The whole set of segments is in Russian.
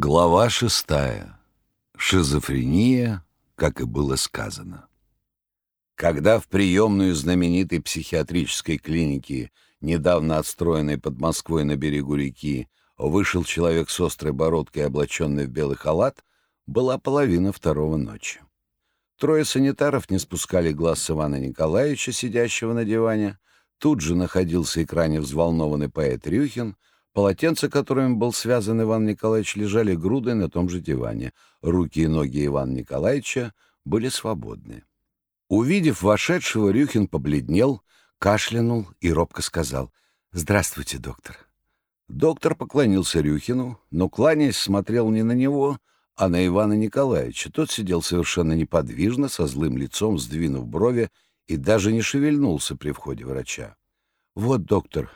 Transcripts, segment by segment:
Глава шестая. Шизофрения, как и было сказано. Когда в приемную знаменитой психиатрической клиники, недавно отстроенной под Москвой на берегу реки, вышел человек с острой бородкой, облаченный в белый халат, была половина второго ночи. Трое санитаров не спускали глаз с Ивана Николаевича, сидящего на диване. Тут же находился экране взволнованный поэт Рюхин — Полотенца, которыми был связан Иван Николаевич, лежали грудой на том же диване. Руки и ноги Ивана Николаевича были свободны. Увидев вошедшего, Рюхин побледнел, кашлянул и робко сказал «Здравствуйте, доктор». Доктор поклонился Рюхину, но, кланяясь, смотрел не на него, а на Ивана Николаевича. Тот сидел совершенно неподвижно, со злым лицом, сдвинув брови, и даже не шевельнулся при входе врача. «Вот, доктор,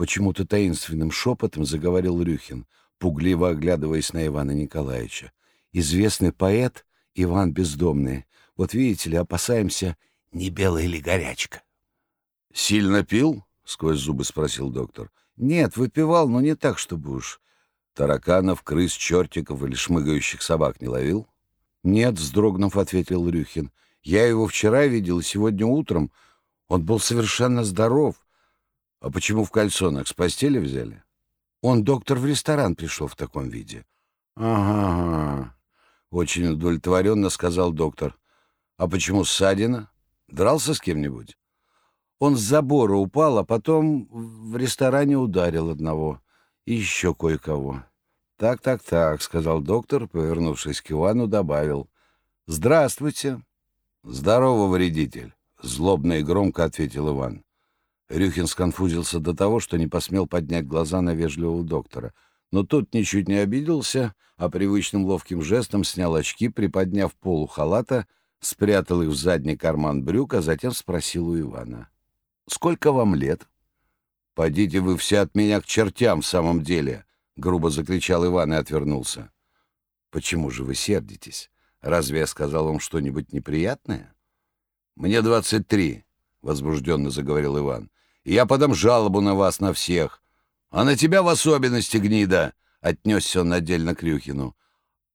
Почему-то таинственным шепотом заговорил Рюхин, пугливо оглядываясь на Ивана Николаевича. «Известный поэт Иван Бездомный. Вот видите ли, опасаемся, не белая ли горячка». «Сильно пил?» — сквозь зубы спросил доктор. «Нет, выпивал, но не так, чтобы уж». «Тараканов, крыс, чертиков или шмыгающих собак не ловил?» «Нет», — вздрогнув, ответил Рюхин. «Я его вчера видел, сегодня утром. Он был совершенно здоров. А почему в кальсонах? С постели взяли? Он, доктор, в ресторан пришел в таком виде. Ага, очень удовлетворенно сказал доктор. А почему ссадина? Дрался с кем-нибудь? Он с забора упал, а потом в ресторане ударил одного. И еще кое-кого. «Так, так, так», — сказал доктор, повернувшись к Ивану, добавил. «Здравствуйте». «Здорово, вредитель», — злобно и громко ответил Иван. Рюхин сконфузился до того, что не посмел поднять глаза на вежливого доктора. Но тот ничуть не обиделся, а привычным ловким жестом снял очки, приподняв полу халата, спрятал их в задний карман брюк, а затем спросил у Ивана. «Сколько вам лет?» «Подите вы все от меня к чертям в самом деле!» — грубо закричал Иван и отвернулся. «Почему же вы сердитесь? Разве я сказал вам что-нибудь неприятное?» «Мне двадцать три», — возбужденно заговорил Иван я подам жалобу на вас на всех. А на тебя в особенности, гнида!» — отнесся он отдельно к Рюхину.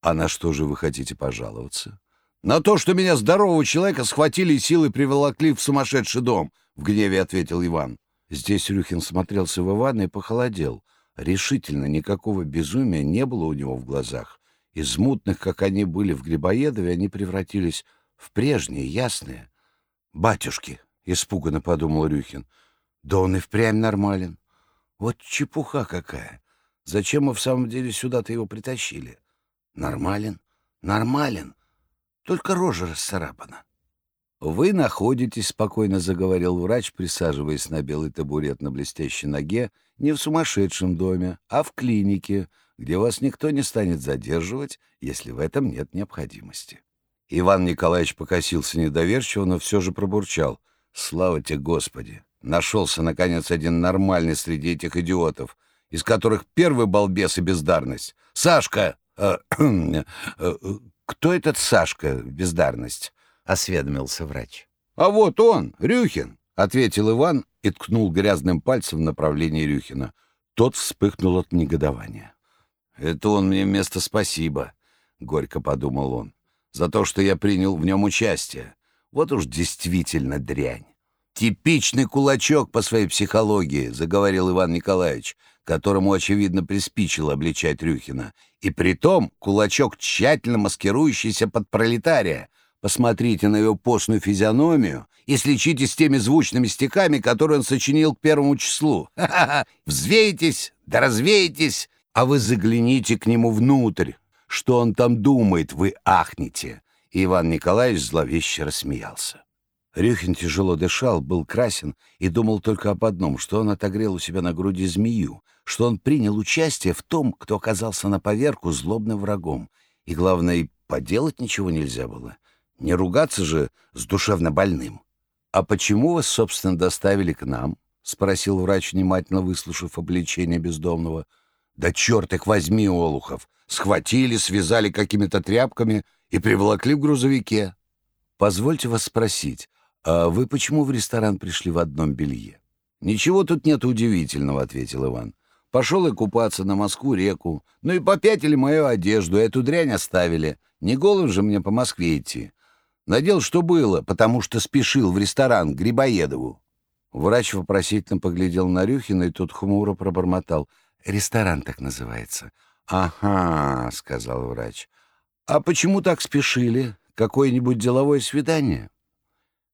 «А на что же вы хотите пожаловаться?» «На то, что меня, здорового человека, схватили и силой приволокли в сумасшедший дом», — в гневе ответил Иван. Здесь Рюхин смотрелся в Ивана и похолодел. Решительно никакого безумия не было у него в глазах. Из мутных, как они были в Грибоедове, они превратились в прежние, ясные. «Батюшки!» — испуганно подумал Рюхин — да он и впрямь нормален. Вот чепуха какая. Зачем мы в самом деле сюда-то его притащили? Нормален, нормален. Только рожа расцарапана. «Вы находитесь», — спокойно заговорил врач, присаживаясь на белый табурет на блестящей ноге, не в сумасшедшем доме, а в клинике, где вас никто не станет задерживать, если в этом нет необходимости. Иван Николаевич покосился недоверчиво, но все же пробурчал. «Слава тебе, Господи! Нашелся, наконец, один нормальный среди этих идиотов, из которых первый балбес и бездарность. Сашка! Э, э, кто этот Сашка, бездарность? — осведомился врач. — А вот он, Рюхин, — ответил Иван и ткнул грязным пальцем в направлении Рюхина. Тот вспыхнул от негодования. — Это он мне место спасибо, — горько подумал он, — за то, что я принял в нем участие. Вот уж действительно дрянь. «Типичный кулачок по своей психологии», — заговорил Иван Николаевич, которому, очевидно, приспичило обличать Рюхина. «И притом кулачок, тщательно маскирующийся под пролетария. Посмотрите на его постную физиономию и слечите с теми звучными стихами, которые он сочинил к первому числу. Ха-ха-ха! Взвейтесь, да развейтесь, а вы загляните к нему внутрь. Что он там думает, вы ахнете». Иван Николаевич зловеще рассмеялся. Рюхин тяжело дышал, был красен и думал только об одном, что он отогрел у себя на груди змею, что он принял участие в том, кто оказался на поверку злобным врагом. И, главное, поделать ничего нельзя было. Не ругаться же с душевно больным. «А почему вас, собственно, доставили к нам?» — спросил врач, внимательно выслушав обличение бездомного. «Да черт их возьми, Олухов! Схватили, связали какими-то тряпками и приволокли в грузовике». «Позвольте вас спросить, «А вы почему в ресторан пришли в одном белье?» «Ничего тут нет удивительного», — ответил Иван. Пошел и купаться на Москву-реку. Ну и попятили мою одежду, эту дрянь оставили. Не голым же мне по Москве идти. Надел, что было, потому что спешил в ресторан к Грибоедову. Врач вопросительно поглядел на Рюхина, и тот хмуро пробормотал. «Ресторан так называется». «Ага», — сказал врач. «А почему так спешили? Какое-нибудь деловое свидание?»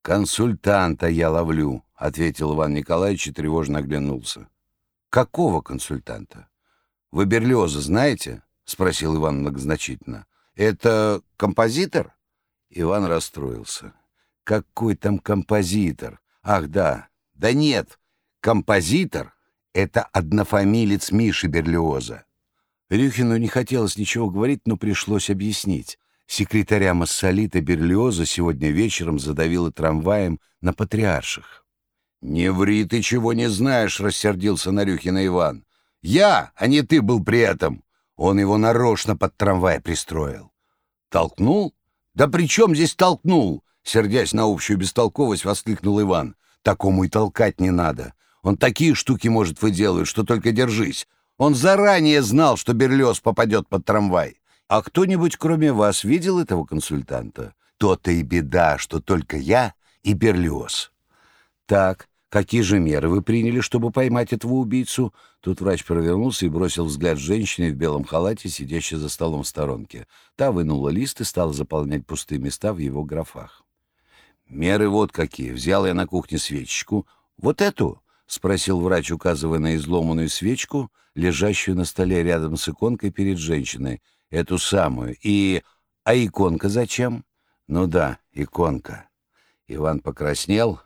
«Консультанта я ловлю», — ответил Иван Николаевич и тревожно оглянулся. «Какого консультанта? Вы Берлиоза знаете?» — спросил Иван многозначительно. «Это композитор?» Иван расстроился. «Какой там композитор? Ах, да. Да нет, композитор — это однофамилец Миши Берлиоза». Рюхину не хотелось ничего говорить, но пришлось объяснить. Секретаря Массолита Берлиоза сегодня вечером задавило трамваем на Патриарших. «Не ври, ты чего не знаешь», — рассердился Нарюхина Иван. «Я, а не ты был при этом. Он его нарочно под трамвай пристроил». «Толкнул? Да при чем здесь толкнул?» Сердясь на общую бестолковость, воскликнул Иван. «Такому и толкать не надо. Он такие штуки может выделывать, что только держись. Он заранее знал, что Берлиоз попадет под трамвай. А кто-нибудь, кроме вас, видел этого консультанта? То-то и беда, что только я и Берлиоз. Так, какие же меры вы приняли, чтобы поймать этого убийцу? Тут врач провернулся и бросил взгляд женщине в белом халате, сидящей за столом в сторонке. Та вынула лист и стала заполнять пустые места в его графах. Меры вот какие. Взял я на кухне свечечку. Вот эту? — спросил врач, указывая на изломанную свечку, лежащую на столе рядом с иконкой перед женщиной — Эту самую. И... А иконка зачем? Ну да, иконка. Иван покраснел.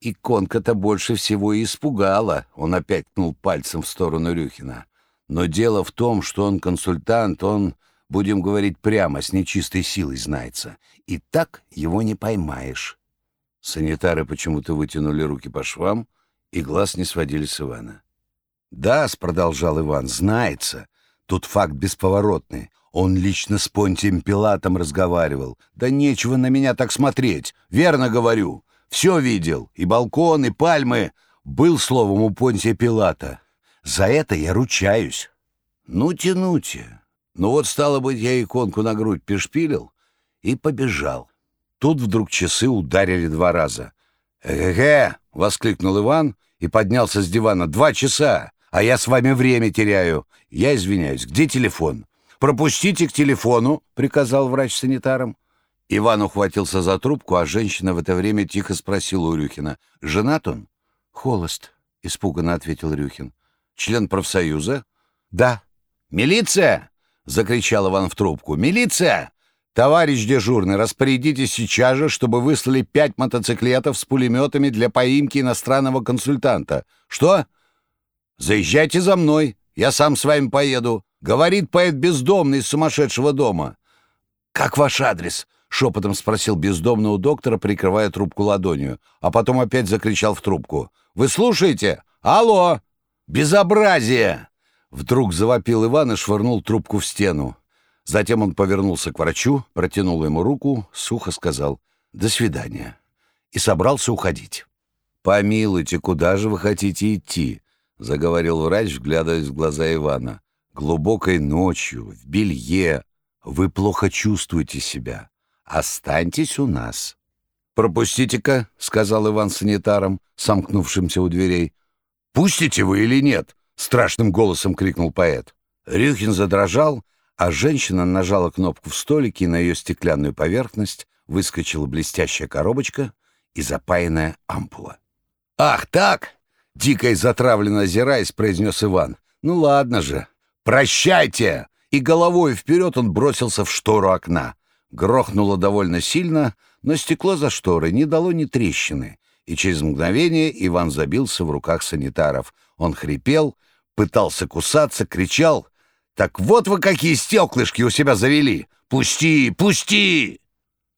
Иконка-то больше всего и испугала. Он опять ткнул пальцем в сторону Рюхина. Но дело в том, что он консультант, он, будем говорить прямо, с нечистой силой знается. И так его не поймаешь. Санитары почему-то вытянули руки по швам и глаз не сводили с Ивана. «Да», — продолжал Иван, — «знается. Тут факт бесповоротный. Он лично с Понтием Пилатом разговаривал. Да нечего на меня так смотреть. Верно говорю. Все видел. И балкон, и пальмы. Был, словом, у Понтия Пилата. За это я ручаюсь. Ну, тянуте. Ну вот, стало быть, я иконку на грудь пришпилил и побежал. Тут вдруг часы ударили два раза. «Эге!» — воскликнул Иван и поднялся с дивана. «Два часа! А я с вами время теряю. Я извиняюсь. Где телефон?» «Пропустите к телефону», — приказал врач санитарам. Иван ухватился за трубку, а женщина в это время тихо спросила у Рюхина. «Женат он?» «Холост», — испуганно ответил Рюхин. «Член профсоюза?» «Да». «Милиция!» — закричал Иван в трубку. «Милиция! Товарищ дежурный, распорядитесь сейчас же, чтобы выслали пять мотоциклетов с пулеметами для поимки иностранного консультанта. Что? Заезжайте за мной, я сам с вами поеду. Говорит поэт бездомный из сумасшедшего дома. «Как ваш адрес?» — шепотом спросил бездомный у доктора, прикрывая трубку ладонью, а потом опять закричал в трубку. «Вы слушаете? Алло! Безобразие!» Вдруг завопил Иван и швырнул трубку в стену. Затем он повернулся к врачу, протянул ему руку, сухо сказал «До свидания» и собрался уходить. «Помилуйте, куда же вы хотите идти?» — заговорил врач, вглядываясь в глаза Ивана глубокой ночью, в белье. Вы плохо чувствуете себя. Останьтесь у нас. «Пропустите-ка», — сказал Иван санитаром, сомкнувшимся у дверей. «Пустите вы или нет?» — страшным голосом крикнул поэт. Рюхин задрожал, а женщина нажала кнопку в столике, и на ее стеклянную поверхность выскочила блестящая коробочка и запаянная ампула. «Ах, так!» — дико и затравленно озираясь, произнес Иван. «Ну ладно же, «Прощайте!» И головой вперед он бросился в штору окна. Грохнуло довольно сильно, но стекло за шторой не дало ни трещины, и через мгновение Иван забился в руках санитаров. Он хрипел, пытался кусаться, кричал. «Так вот вы какие стеклышки у себя завели! Пусти! Пусти!»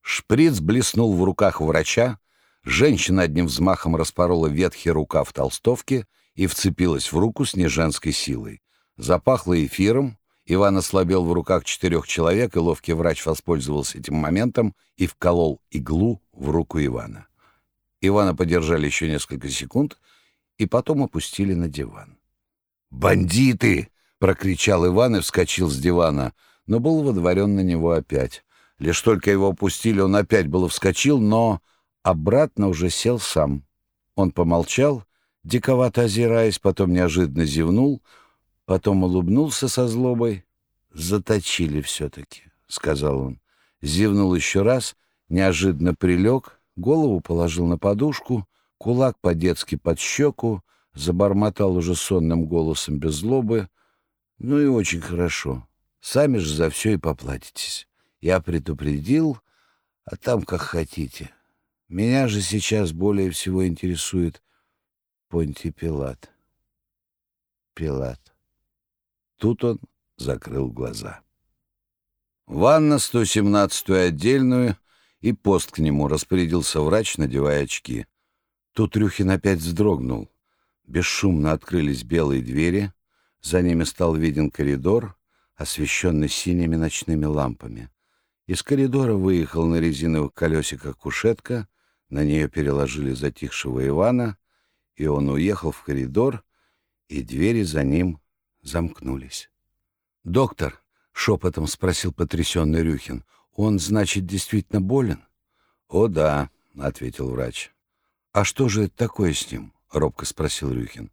Шприц блеснул в руках врача. Женщина одним взмахом распорола ветхий рукав толстовки и вцепилась в руку с неженской силой. Запахло эфиром, Иван ослабел в руках четырех человек, и ловкий врач воспользовался этим моментом и вколол иглу в руку Ивана. Ивана подержали еще несколько секунд и потом опустили на диван. «Бандиты!» — прокричал Иван и вскочил с дивана, но был водворен на него опять. Лишь только его опустили, он опять было вскочил, но обратно уже сел сам. Он помолчал, диковато озираясь, потом неожиданно зевнул, потом улыбнулся со злобой. «Заточили все-таки», — сказал он. Зевнул еще раз, неожиданно прилег, голову положил на подушку, кулак по-детски под щеку, забормотал уже сонным голосом без злобы. «Ну и очень хорошо. Сами же за все и поплатитесь. Я предупредил, а там как хотите. Меня же сейчас более всего интересует Понтий Пилат. Пилат. Тут он закрыл глаза. Ванна 117-ю отдельную, и пост к нему распорядился врач, надевая очки. Тут Рюхин опять вздрогнул. Бесшумно открылись белые двери, за ними стал виден коридор, освещенный синими ночными лампами. Из коридора выехал на резиновых колесиках кушетка, на нее переложили затихшего Ивана, и он уехал в коридор, и двери за ним замкнулись. «Доктор», — шепотом спросил потрясенный Рюхин, — «он, значит, действительно болен?» «О, да», — ответил врач. «А что же это такое с ним?» — робко спросил Рюхин.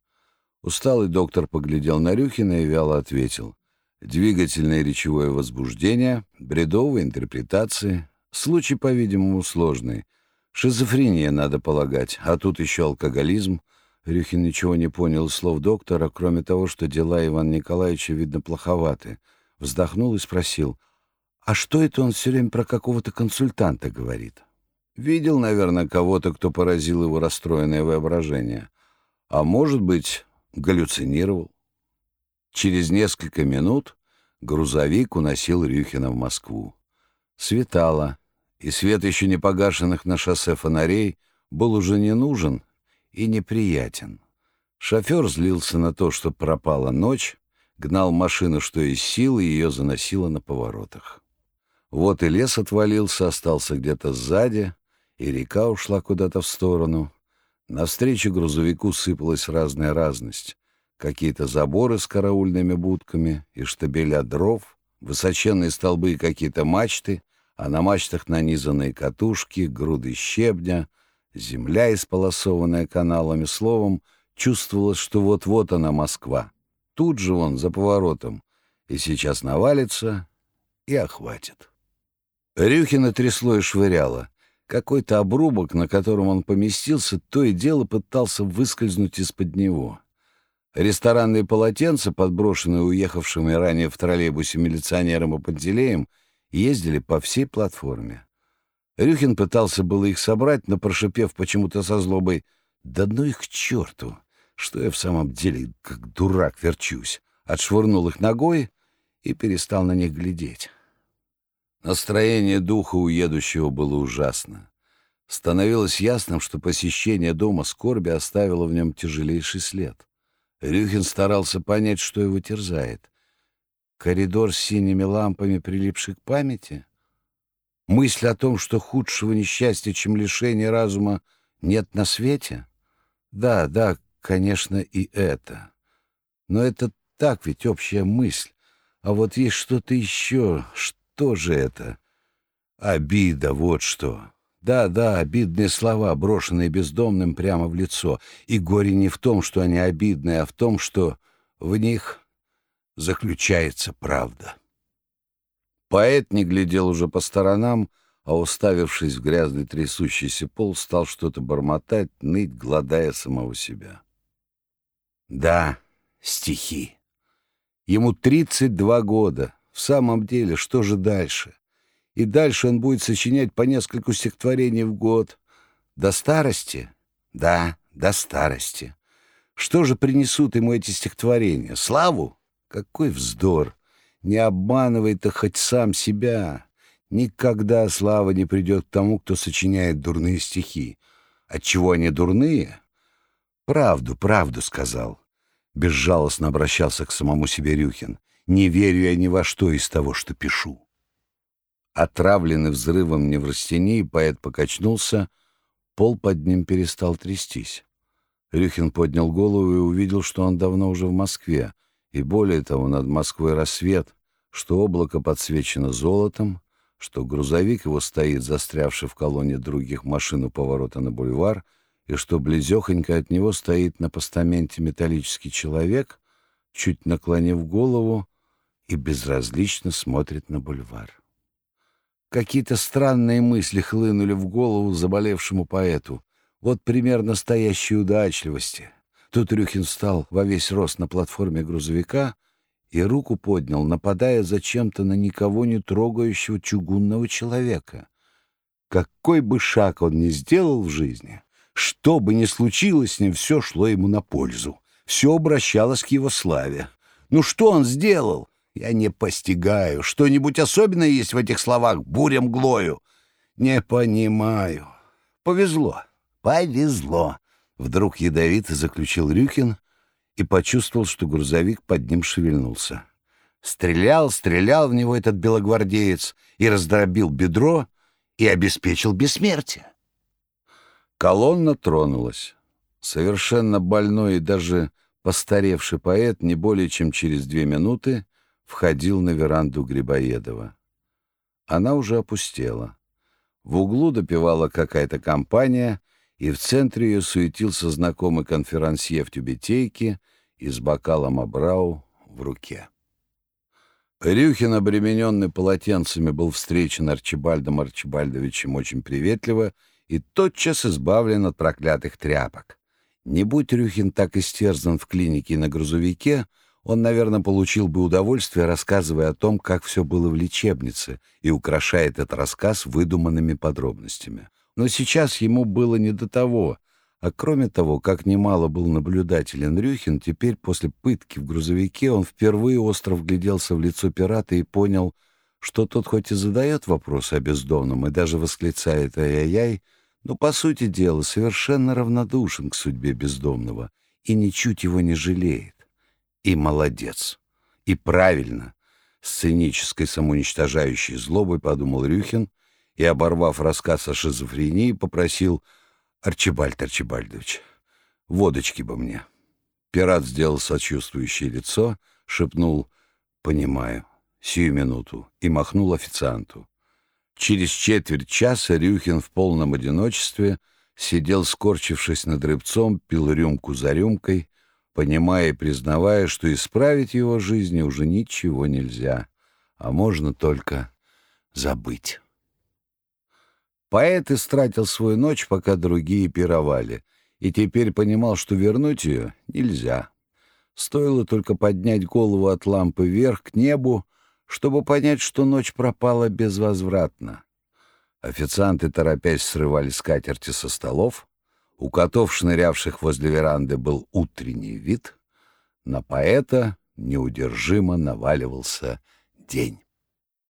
Усталый доктор поглядел на Рюхина и вяло ответил. «Двигательное речевое возбуждение, бредовые интерпретации. Случай, по-видимому, сложный. Шизофрения, надо полагать, а тут еще алкоголизм». Рюхин ничего не понял слов доктора, кроме того, что дела Ивана Николаевича, видно, плоховаты. Вздохнул и спросил, «А что это он все время про какого-то консультанта говорит?» Видел, наверное, кого-то, кто поразил его расстроенное воображение. А может быть, галлюцинировал. Через несколько минут грузовик уносил Рюхина в Москву. Светало, и свет еще не погашенных на шоссе фонарей был уже не нужен и неприятен. Шофер злился на то, что пропала ночь, гнал машину, что из силы, ее заносило на поворотах. Вот и лес отвалился, остался где-то сзади, и река ушла куда-то в сторону. Навстречу грузовику сыпалась разная разность. Какие-то заборы с караульными будками и штабеля дров, высоченные столбы и какие-то мачты, а на мачтах нанизанные катушки, груды щебня, земля, исполосованная каналами, словом, чувствовалось, что вот-вот она Москва. Тут же он, за поворотом, и сейчас навалится и охватит. Рюхина трясло и швыряло. Какой-то обрубок, на котором он поместился, то и дело пытался выскользнуть из-под него. Ресторанные полотенца, подброшенные уехавшими ранее в троллейбусе милиционером и Пантелеем, ездили по всей платформе. Рюхин пытался было их собрать, но, прошипев почему-то со злобой, «Да ну их к черту! Что я в самом деле как дурак верчусь!» отшвырнул их ногой и перестал на них глядеть. Настроение духа у едущего было ужасно. Становилось ясным, что посещение дома скорби оставило в нем тяжелейший след. Рюхин старался понять, что его терзает. Коридор с синими лампами, прилипший к памяти? Мысль о том, что худшего несчастья, чем лишение разума, нет на свете? Да, да, конечно, и это. Но это так ведь общая мысль. А вот есть что-то еще, что же это? Обида, вот что. Да-да, обидные слова, брошенные бездомным прямо в лицо. И горе не в том, что они обидные, а в том, что в них заключается правда. Поэт не глядел уже по сторонам, а, уставившись в грязный трясущийся пол, стал что-то бормотать, ныть, гладая самого себя. Да, стихи. Ему тридцать два года, в самом деле, что же дальше? И дальше он будет сочинять по нескольку стихотворений в год. До старости? Да, до старости. Что же принесут ему эти стихотворения? Славу? Какой вздор! Не обманывай-то хоть сам себя. Никогда слава не придет к тому, кто сочиняет дурные стихи. Отчего они дурные? Правду, правду сказал. Безжалостно обращался к самому себе Рюхин. Не верю я ни во что из того, что пишу. Отравленный взрывом неврастении, поэт покачнулся, пол под ним перестал трястись. Рюхин поднял голову и увидел, что он давно уже в Москве, и более того, над Москвой рассвет, что облако подсвечено золотом, что грузовик его стоит, застрявший в колонне других машин у поворота на бульвар, и что близехонько от него стоит на постаменте металлический человек, чуть наклонив голову, и безразлично смотрит на бульвар. Какие-то странные мысли хлынули в голову заболевшему поэту. Вот пример настоящей удачливости. Тут Рюхин встал во весь рост на платформе грузовика и руку поднял, нападая зачем-то на никого не трогающего чугунного человека. Какой бы шаг он ни сделал в жизни, что бы ни случилось с ним, все шло ему на пользу. Все обращалось к его славе. Ну что он сделал? Я не постигаю. Что-нибудь особенное есть в этих словах бурям глою? Не понимаю. Повезло. Повезло. Вдруг ядовито заключил Рюкин и почувствовал, что грузовик под ним шевельнулся. Стрелял, стрелял в него этот белогвардеец и раздробил бедро и обеспечил бессмертие. Колонна тронулась. Совершенно больной и даже постаревший поэт не более чем через две минуты входил на веранду Грибоедова. Она уже опустела. В углу допевала какая-то компания, и в центре ее суетился знакомый конферансье в тюбетейке и с бокалом Абрау в руке. Рюхин, обремененный полотенцами, был встречен Арчибальдом Арчибальдовичем очень приветливо и тотчас избавлен от проклятых тряпок. Не будь Рюхин так истерзан в клинике и на грузовике, он, наверное, получил бы удовольствие, рассказывая о том, как все было в лечебнице, и украшая этот рассказ выдуманными подробностями. Но сейчас ему было не до того, а кроме того, как немало был наблюдателен Рюхин, теперь после пытки в грузовике он впервые остро вгляделся в лицо пирата и понял, что тот хоть и задает вопросы о бездомном и даже восклицает «ай-яй-яй», но, по сути дела, совершенно равнодушен к судьбе бездомного и ничуть его не жалеет. И молодец. И правильно. Сценической самоуничтожающей злобой подумал Рюхин — и, оборвав рассказ о шизофрении, попросил «Арчибальд Арчибальдович, водочки бы мне». Пират сделал сочувствующее лицо, шепнул «Понимаю, сию минуту» и махнул официанту. Через четверть часа Рюхин в полном одиночестве сидел, скорчившись над рыбцом, пил рюмку за рюмкой, понимая и признавая, что исправить его жизни уже ничего нельзя, а можно только забыть. Поэт истратил свою ночь, пока другие пировали, и теперь понимал, что вернуть ее нельзя. Стоило только поднять голову от лампы вверх к небу, чтобы понять, что ночь пропала безвозвратно. Официанты, торопясь, срывали скатерти со столов. У котов, шнырявших возле веранды, был утренний вид. На поэта неудержимо наваливался день.